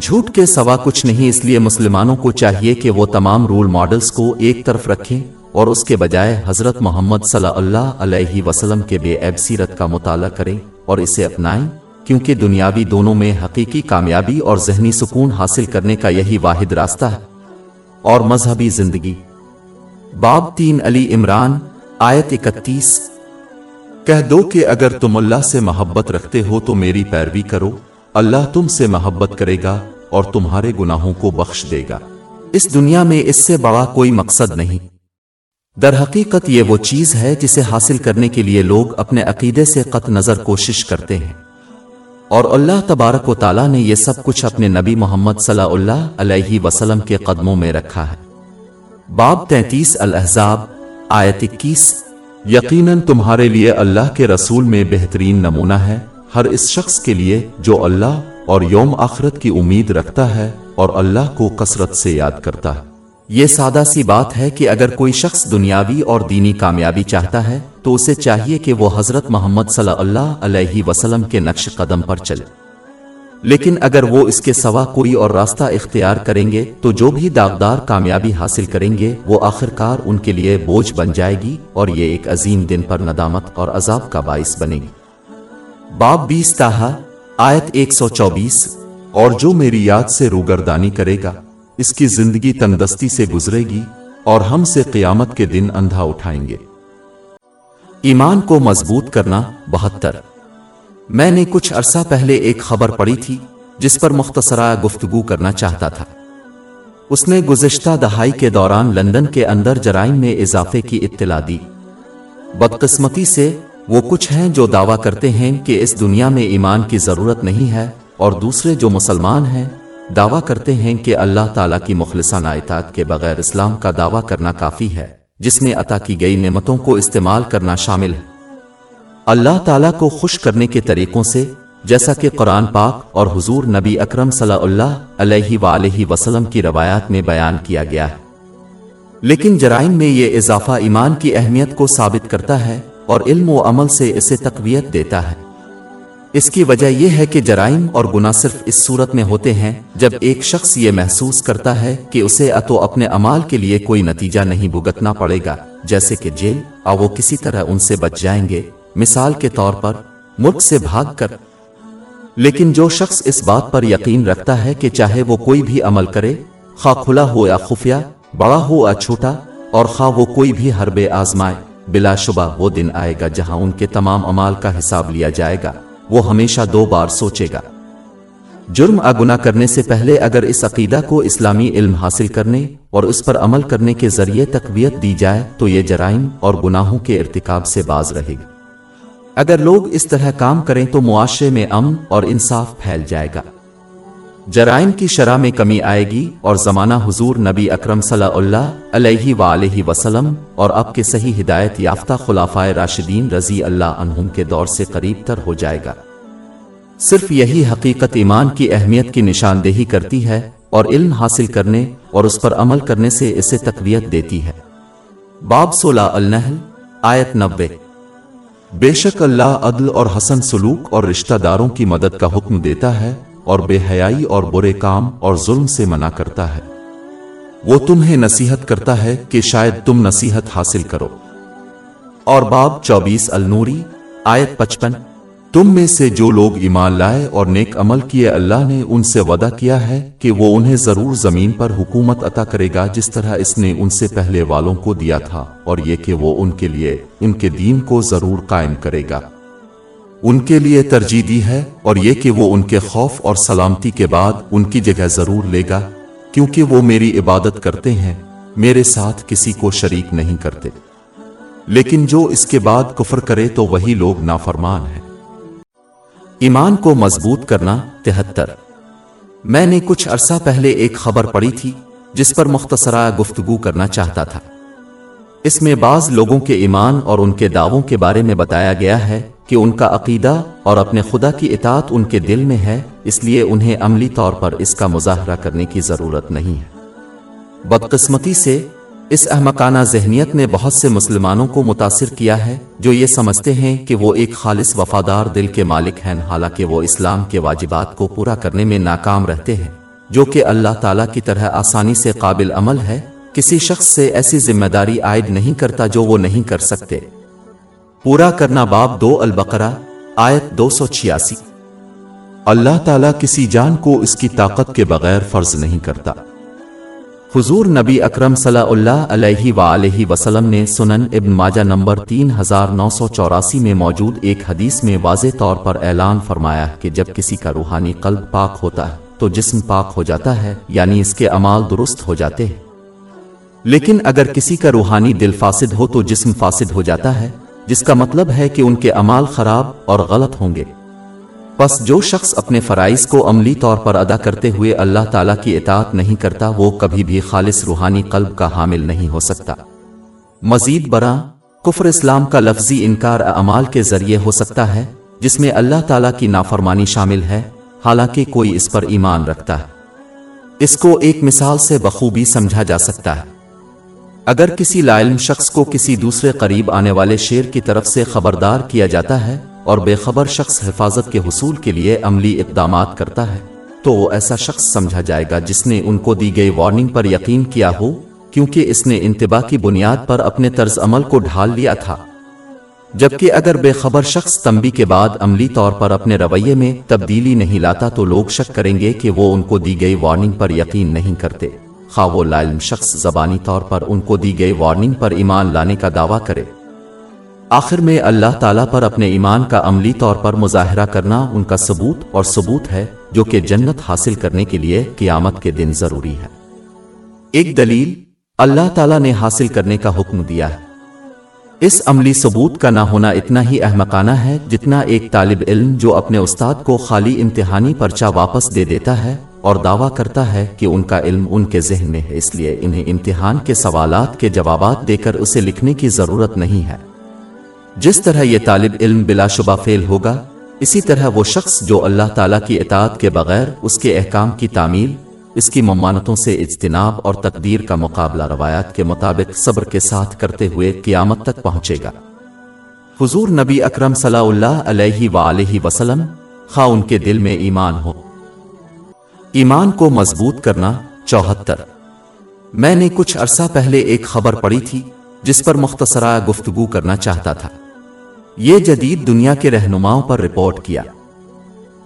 جھوٹ کے سوا کچھ نہیں، اس لیے مسلمانوں کو چاہیے کہ وہ تمام رول ماڈلز کو ایک طرف رکھیں اور اس کے بجائے حضرت محمد صلی اللہ علیہ وسلم کے بے عیب سیرت کا مطالعہ کریں اور اسے اپنائیں، کیونکہ دنیاوی دونوں میں حقیقی کامیابی اور ذہنی سکون حاصل کرنے کا یہی واحد راستہ ہے۔ اور مذہبی زندگی۔ باب تین علی عمران، آیت اکتیس۔ کہہ دو کہ اگر تم اللہ سے محبت رکھتے ہو تو میری پیروی کرو۔ اللہ تم سے محبت کرے گا اور تمہارے گناہوں کو بخش دے گا۔ اس دنیا میں اس سے بڑا کوئی مقصد نہیں۔ در حقیقت یہ وہ چیز ہے جسے حاصل کرنے کے لیے لوگ اپنے عقیدے سے قط نظر کوشش کرتے ہیں۔ اور اللہ تبارک و تعالیٰ نے یہ سب کچھ اپنے نبی محمد صلی اللہ علیہ وسلم کے قدموں میں رکھا ہے۔ باب تینتیس الحضاب آیت اکیس، یقیناً تمہارے لیے اللہ کے رسول میں بہترین نمونہ ہے۔ ہر اس شخص کے لیے جو اللہ اور یوم آخرت کی امید رکھتا ہے اور اللہ کو کثرت سے یاد کرتا ہے۔ یہ سادہ سی بات ہے کہ اگر کوئی شخص دنیاوی اور دینی کامیابی چاہتا ہے، تو اسے چاہیے کہ وہ حضرت محمد صلی اللہ علیہ وسلم کے نقش قدم پر چلے۔ لیکن اگر وہ اس کے سوا کوئی اور راستہ اختیار کریں گے، تو جو بھی داغدار کامیابی حاصل کریں گے، وہ آخرکار ان کے لیے بوجھ بن جائے گی اور یہ ایک عظیم دن پر ندامت اور عذاب کا باعث بنے گی۔ باب بیس تاہا، آیت ایک سو چوبیس، اور جو میری یاد سے روگردانی کرے گا، اس کی زندگی تندستی سے گزرے گی، اور ہم سے قیامت کے دن اندھا اٹھائیں گے۔ ایمان کو مضبوط کرنا بہتر۔ میں نے کچھ عرصہ پہلے ایک خبر پڑھی تھی، جس پر مختصرہ گفتگو کرنا چاہتا تھا۔ اس نے گزشتہ دہائی کے دوران لندن کے اندر جرائم میں اضافے کی اطلاع دی۔ بدقسمتی سے وہ کچھ ہیں جو دعویٰ کرتے ہیں کہ اس دنیا میں ایمان کی ضرورت نہیں ہے اور دوسرے جو مسلمان ہیں، دعویٰ کرتے ہیں کہ اللہ تعالیٰ کی مخلصانہ اطاعت کے بغیر اسلام کا دعویٰ کرنا کافی ہے، جس میں عطا کی گئی نعمتوں کو استعمال کرنا شامل ہے۔ اللہ تعالیٰ کو خوش کرنے کے طریقوں سے، جیسا کہ قرآن پاک اور حضور نبی اکرم صلی اللہ علیہ وآلہ وسلم کی روایات میں بیان کیا گیا ہے۔ لیکن جرائم میں یہ اضافہ ایمان کی اہمیت کو ثابت کرتا ہے اور علم و عمل سے اسے تقویت دیتا ہے۔ اس کی وجہ یہ ہے کہ جرائم اور گناہ صرف اس صورت میں ہوتے ہیں جب ایک شخص یہ محسوس کرتا ہے کہ اسے اتو اپنے امال کے لیے کوئی نتیجہ نہیں بھگتنا پڑے گا، جیسے کہ جیل، اور وہ کسی طرح ان سے بچ جائیں گے۔ مثال کے طور پر، ملک سے بھاگ کر۔ لیکن جو شخص اس بات پر یقین رکھتا ہے کہ چاہے وہ کوئی بھی عمل کرے، خواہ کھلا ہو یا خفیہ، بڑا ہو یا چھوٹا، اور خواہ وہ کوئی بھی حربے آزمائے۔ بلا شبہ وہ دن آئے گا جہاں ان کے تمام امال کا حساب لیا جائے گا، وہ ہمیشہ دو بار سوچے گا۔ جرم اگنا کرنے سے پہلے اگر اس عقیدہ کو اسلامی علم حاصل کرنے اور اس پر عمل کرنے کے ذریعے تقویت دی جائے تو یہ جرائم اور گناہوں کے ارتکاب سے باز رہے گا۔ اگر لوگ اس طرح کام کریں تو معاشرے میں امن اور انصاف پھیل جائے گا۔ جرائم کی شرح میں کمی آئے گی اور زمانہ حضور نبی اکرم صلی اللہ علیہ وآلہ وسلم اور اب کے صحیح ہدایت یافتہ خلافۂ راشدین رضی اللہ عنہم کے دور سے قریب تر ہو جائے گا۔ صرف یہی حقیقت ایمان کی اہمیت کی نشاندہی کرتی ہے اور علم حاصل کرنے اور اس پر عمل کرنے سے اسے تقویت دیتی ہے۔ باب سولہ النحل، آیت نبے بے شک اللہ عدل اور حسن سلوک اور رشتہ داروں کی مدد کا حکم دیتا ہے اور بے حیائی اور برے کام اور ظلم سے منع کرتا ہے۔ وہ تمہیں نصیحت کرتا ہے کہ شاید تم نصیحت حاصل کرو۔ اور باب چوبیس النوری، آیت پچپن۔ تم میں سے جو لوگ ایمان لائے اور نیک عمل کیے اللہ نے ان سے وعدہ کیا ہے کہ وہ انہیں ضرور زمین پر حکومت عطا کرے گا جس طرح اس نے ان سے پہلے والوں کو دیا تھا، اور یہ کہ وہ ان کے لیے، ان کے دین کو ضرور قائم کرے گا۔ ان کے لیے ترجیح دی ہے اور یہ کہ وہ ان کے خوف اور سلامتی کے بعد ان کی جگہ ضرور لے گا، کیونکہ وہ میری عبادت کرتے ہیں، میرے ساتھ کسی کو شریک نہیں کرتے۔ لیکن جو اس کے بعد کفر کرے تو وہی لوگ نافرمان ہیں۔ ایمان کو مضبوط کرنا تہتر۔ میں نے کچھ عرصہ پہلے ایک خبر پڑھی تھی، جس پر مختصرہ گفتگو کرنا چاہتا تھا۔ اس میں بعض لوگوں کے ایمان اور ان کے دعووں کے بارے میں بتایا گیا ہے۔ کہ ان کا عقیدہ اور اپنے خدا کی اطاعت ان کے دل میں ہے، اس لیے انہیں عملی طور پر اس کا مظاہرہ کرنے کی ضرورت نہیں ہے۔ بدقسمتی سے اس احمقانہ ذہنیت نے بہت سے مسلمانوں کو متاثر کیا ہے، جو یہ سمجھتے ہیں کہ وہ ایک خالص وفادار دل کے مالک ہیں، حالانکہ وہ اسلام کے واجبات کو پورا کرنے میں ناکام رہتے ہیں، جو کہ اللہ تعالیٰ کی طرح آسانی سے قابل عمل ہے۔ کسی شخص سے ایسی ذمہ داری عائد نہیں کرتا جو وہ نہیں کر سکتے۔ پورا کرنا باب دو البقرہ، آیت دو سو چھیاسی۔ اللہ تعالیٰ کسی جان کو اس کی طاقت کے بغیر فرض نہیں کرتا۔ حضور نبی اکرم صلی اللہ علیہ وآلہ وسلم نے سنن ابن ماجہ نمبر تین ہزار نو سو چوراسی میں موجود ایک حدیث میں واضح طور پر اعلان فرمایا کہ جب کسی کا روحانی قلب پاک ہوتا ہے تو جسم پاک ہو جاتا ہے یعنی اس کے امال درست ہو جاتے ہیں۔ لیکن اگر کسی کا روحانی دل فاسد ہو تو جسم فاسد ہو جاتا ہے۔ جس کا مطلب ہے کہ ان کے امال خراب اور غلط ہوں گے۔ بس جو شخص اپنے فرائض کو عملی طور پر ادا کرتے ہوئے اللہ تعالیٰ کی اطاعت نہیں کرتا، وہ کبھی بھی خالص روحانی قلب کا حامل نہیں ہو سکتا۔ مزید برآں، کفر اسلام کا لفظی انکار اعمال کے ذریعے ہو سکتا ہے، جس میں اللہ تعالیٰ کی نافرمانی شامل ہے، حالانکہ کوئی اس پر ایمان رکھتا ہے۔ اس کو ایک مثال سے بخوبی سمجھا جا سکتا ہے۔ اگر کسی لائلم شخص کو کسی دوسرے قریب آنے والے شیر کی طرف سے خبردار کیا جاتا ہے اور بے خبر شخص حفاظت کے حصول کے لیے عملی اقدامات کرتا ہے، تو وہ ایسا شخص سمجھا جائے گا جس نے ان کو دی گئی وارننگ پر یقین کیا ہو، کیونکہ اس نے انتباہ کی بنیاد پر اپنے طرز عمل کو ڈھال لیا تھا۔ جبکہ اگر بے خبر شخص تنبی کے بعد عملی طور پر اپنے رویے میں تبدیلی نہیں لاتا تو لوگ شک کریں گے کہ وہ ان کو دی گئی وارننگ پر یقین نہیں کرتے۔ خواہ وہ لائلم شخص زبانی طور پر ان کو دی گئی وارننگ پر ایمان لانے کا دعویٰ کرے۔ آخر میں اللہ تعالیٰ پر اپنے ایمان کا عملی طور پر مظاہرہ کرنا ان کا ثبوت اور ثبوت ہے جو کہ جنت حاصل کرنے کے لیے قیامت کے دن ضروری ہے۔ ایک دلیل اللہ تعالیٰ نے حاصل کرنے کا حکم دیا ہے۔ اس عملی ثبوت کا نہ ہونا اتنا ہی احمقانہ ہے جتنا ایک طالب علم جو اپنے استاد کو خالی امتحانی پرچہ واپس دے دیتا ہے۔ اور دعویٰ کرتا ہے کہ ان کا علم ان کے ذہن میں ہے، اس لیے انہیں امتحان کے سوالات کے جوابات دے کر اسے لکھنے کی ضرورت نہیں ہے۔ جس طرح یہ طالب علم بلا شبہ فیل ہوگا، اسی طرح وہ شخص جو اللہ تعالیٰ کی اطاعت کے بغیر اس کے احکام کی تعمیل، اس کی ممانتوں سے اجتناب اور تقدیر کا مقابلہ روایات کے مطابق صبر کے ساتھ کرتے ہوئے قیامت تک پہنچے گا۔ حضور نبی اکرم صلی اللہ علیہ وآلہ وسلم، خواہ ان کے دل میں ایمان ہو ایمان کو مضبوط کرنا چوہتر۔ میں نے کچھ عرصہ پہلے ایک خبر پڑھی تھی جس پر مختصرہ گفتگو کرنا چاہتا تھا۔ یہ جدید دنیا کے رہنماؤں پر رپورٹ کیا۔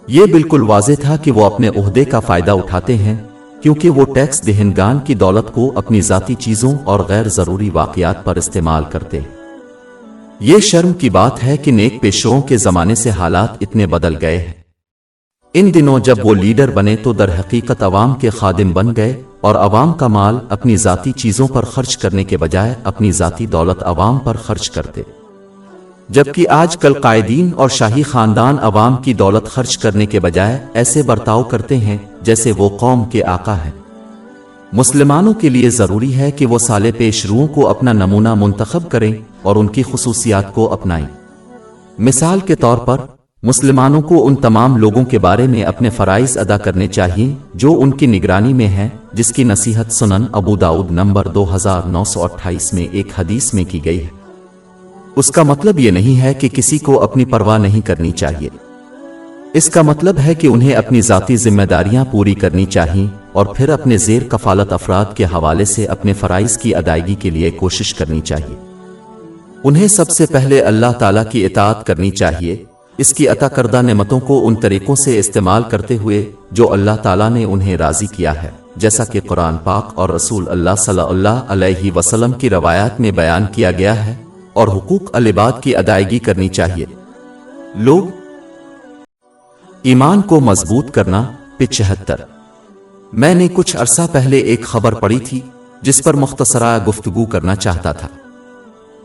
یہ بالکل واضح تھا کہ وہ اپنے عہدے کا فائدہ اٹھاتے ہیں کیونکہ وہ ٹیکس دہنگان کی دولت کو اپنی ذاتی چیزوں اور غیر ضروری واقعات پر استعمال کرتے ہیں۔ یہ شرم کی بات ہے کہ نیک پیشوں کے زمانے سے حالات اتنے بدل گئے ہیں۔ ان دنوں جب وہ لیڈر بنے تو در حقیقت عوام کے خادم بن گئے اور عوام کا مال اپنی ذاتی چیزوں پر خرچ کرنے کے بجائے اپنی ذاتی دولت عوام پر خرچ کرتے۔ جبکہ آج کل قائدین اور شاہی خاندان عوام کی دولت خرچ کرنے کے بجائے ایسے برتاؤ کرتے ہیں جیسے وہ قوم کے آقا ہیں۔ مسلمانوں کے لیے ضروری ہے کہ وہ سال پیش روحوں کو اپنا نمونہ منتخب کریں اور ان کی خصوصیات کو اپنائیں۔ مثال کے طور پر مسلمانوں کو ان تمام لوگوں کے بارے میں اپنے فرائض ادا کرنے چاہیے، جو ان کی نگرانی میں ہیں، جس کی نصیحت سنن ابو داؤد نمبر دو ہزار نو سو اٹھائیس میں ایک حدیث میں کی گئی ہے۔ اس کا مطلب یہ نہیں ہے کہ کسی کو اپنی پرواہ نہیں کرنی چاہیے۔ اس کا مطلب ہے کہ انہیں اپنی ذاتی ذمہ داریاں پوری کرنی چاہیے اور پھر اپنے زیر کفالت افراد کے حوالے سے اپنے فرائض کی ادائیگی کے لیے کوشش کرنی چاہیے۔ انہیں سب سے پہلے اللہ تعالیٰ کی اطاعت کرنی چاہیے۔ اس کی عطا کردہ نعمتوں کو ان طریقوں سے استعمال کرتے ہوئے جو اللہ تعالیٰ نے انہیں راضی کیا ہے، جیسا کہ قرآن پاک اور رسول اللہ صلی اللہ علیہ وسلم کی روایات میں بیان کیا گیا ہے اور حقوق الباد کی ادائیگی کرنی چاہیے۔ لوگ ایمان کو مضبوط کرنا پچہتر۔ میں نے کچھ عرصہ پہلے ایک خبر پڑھی تھی، جس پر مختصرہ گفتگو کرنا چاہتا تھا۔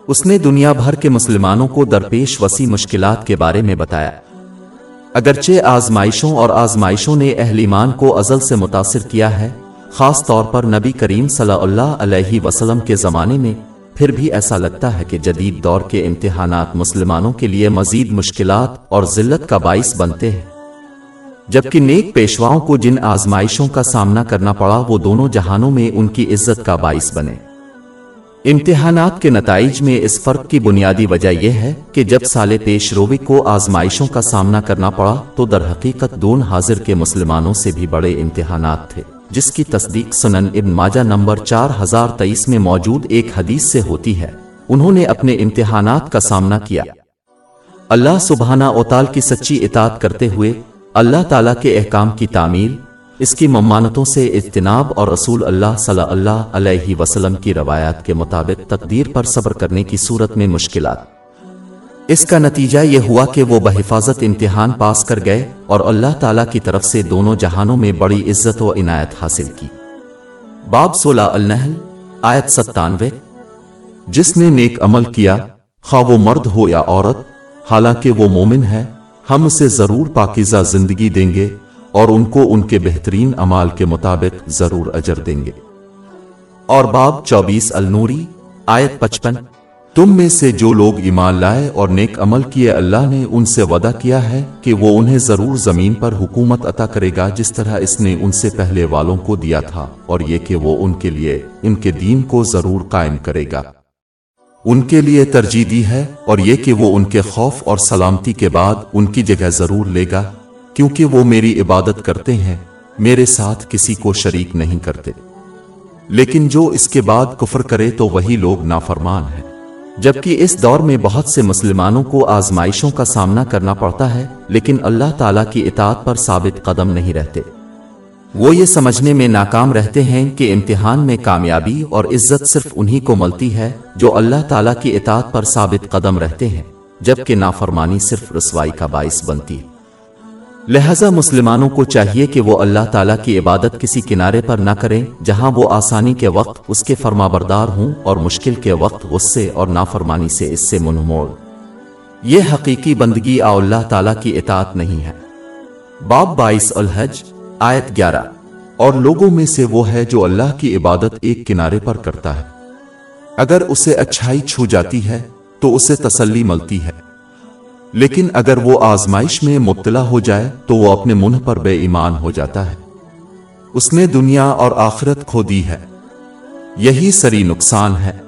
اس نے دنیا بھر کے مسلمانوں کو درپیش وسیع مشکلات کے بارے میں بتایا۔ اگرچہ آزمائشوں اور آزمائشوں نے اہل ایمان کو ازل سے متاثر کیا ہے، خاص طور پر نبی کریم صلی اللہ علیہ وسلم کے زمانے میں، پھر بھی ایسا لگتا ہے کہ جدید دور کے امتحانات مسلمانوں کے لیے مزید مشکلات اور ذلت کا باعث بنتے ہیں۔ جبکہ نیک پیشواؤں کو جن آزمائشوں کا سامنا کرنا پڑا، وہ دونوں جہانوں میں ان کی عزت کا باعث بنے۔ امتحانات کے نتائج میں اس فرق کی بنیادی وجہ یہ ہے کہ جب سال پیش روی کو آزمائشوں کا سامنا کرنا پڑا تو در حقیقت دون حاضر کے مسلمانوں سے بھی بڑے امتحانات تھے، جس کی تصدیق سنن ابن ماجہ نمبر چار ہزار تیئیس میں موجود ایک حدیث سے ہوتی ہے۔ انہوں نے اپنے امتحانات کا سامنا کیا۔ اللہ سبحانہ اوتال کی سچی اطاعت کرتے ہوئے اللہ تعالیٰ کے احکام کی تعمیل اس کی ممانتوں سے اجتناب اور رسول اللہ صلی اللہ علیہ وسلم کی روایات کے مطابق تقدیر پر صبر کرنے کی صورت میں مشکلات۔ اس کا نتیجہ یہ ہوا کہ وہ بحفاظت امتحان پاس کر گئے اور اللہ تعالیٰ کی طرف سے دونوں جہانوں میں بڑی عزت و عنایت حاصل کی۔ باب سولہ النحل، آیت ستانوے۔ جس نے نیک عمل کیا، خواہ وہ مرد ہو یا عورت، حالانکہ وہ مومن ہے، ہم اسے ضرور پاکیزہ زندگی دیں گے۔ اور ان کو ان کے بہترین امال کے مطابق ضرور اجر دیں گے۔ اور باب چوبیس النوری، آیت پچپن۔ تم میں سے جو لوگ ایمان لائے اور نیک عمل کیے اللہ نے ان سے وعدہ کیا ہے کہ وہ انہیں ضرور زمین پر حکومت عطا کرے گا جس طرح اس نے ان سے پہلے والوں کو دیا تھا، اور یہ کہ وہ ان کے لیے، ان کے دین کو ضرور قائم کرے گا۔ ان کے لیے ترجیح دی ہے اور یہ کہ وہ ان کے خوف اور سلامتی کے بعد ان کی جگہ ضرور لے گا۔ کیونکہ وہ میری عبادت کرتے ہیں، میرے ساتھ کسی کو شریک نہیں کرتے۔ لیکن جو اس کے بعد کفر کرے تو وہی لوگ نافرمان ہیں۔ جبکہ اس دور میں بہت سے مسلمانوں کو آزمائشوں کا سامنا کرنا پڑتا ہے، لیکن اللہ تعالیٰ کی اطاعت پر ثابت قدم نہیں رہتے۔ وہ یہ سمجھنے میں ناکام رہتے ہیں کہ امتحان میں کامیابی اور عزت صرف انہی کو ملتی ہے جو اللہ تعالیٰ کی اطاعت پر ثابت قدم رہتے ہیں، جبکہ نافرمانی صرف رسوائی کا باعث بنتی۔ ہے لہذا مسلمانوں کو چاہیے کہ وہ اللہ تعالیٰ کی عبادت کسی کنارے پر نہ کریں، جہاں وہ آسانی کے وقت اس کے فرما بردار ہوں اور مشکل کے وقت غصے اور نافرمانی سے اس سے منموڑ یہ حقیقی بندگی آ اللہ تعالیٰ کی اطاعت نہیں ہے۔ باب بائیس الحج، آیت گیارہ۔ اور لوگوں میں سے وہ ہے جو اللہ کی عبادت ایک کنارے پر کرتا ہے۔ اگر اسے اچھائی چھو جاتی ہے، تو اسے تسلی ملتی ہے۔ لیکن اگر وہ آزمائش میں مبتلا ہو جائے تو وہ اپنے منہ پر بے ایمان ہو جاتا ہے۔ اس نے دنیا اور آخرت کھو دی ہے۔ یہی سری نقصان ہے۔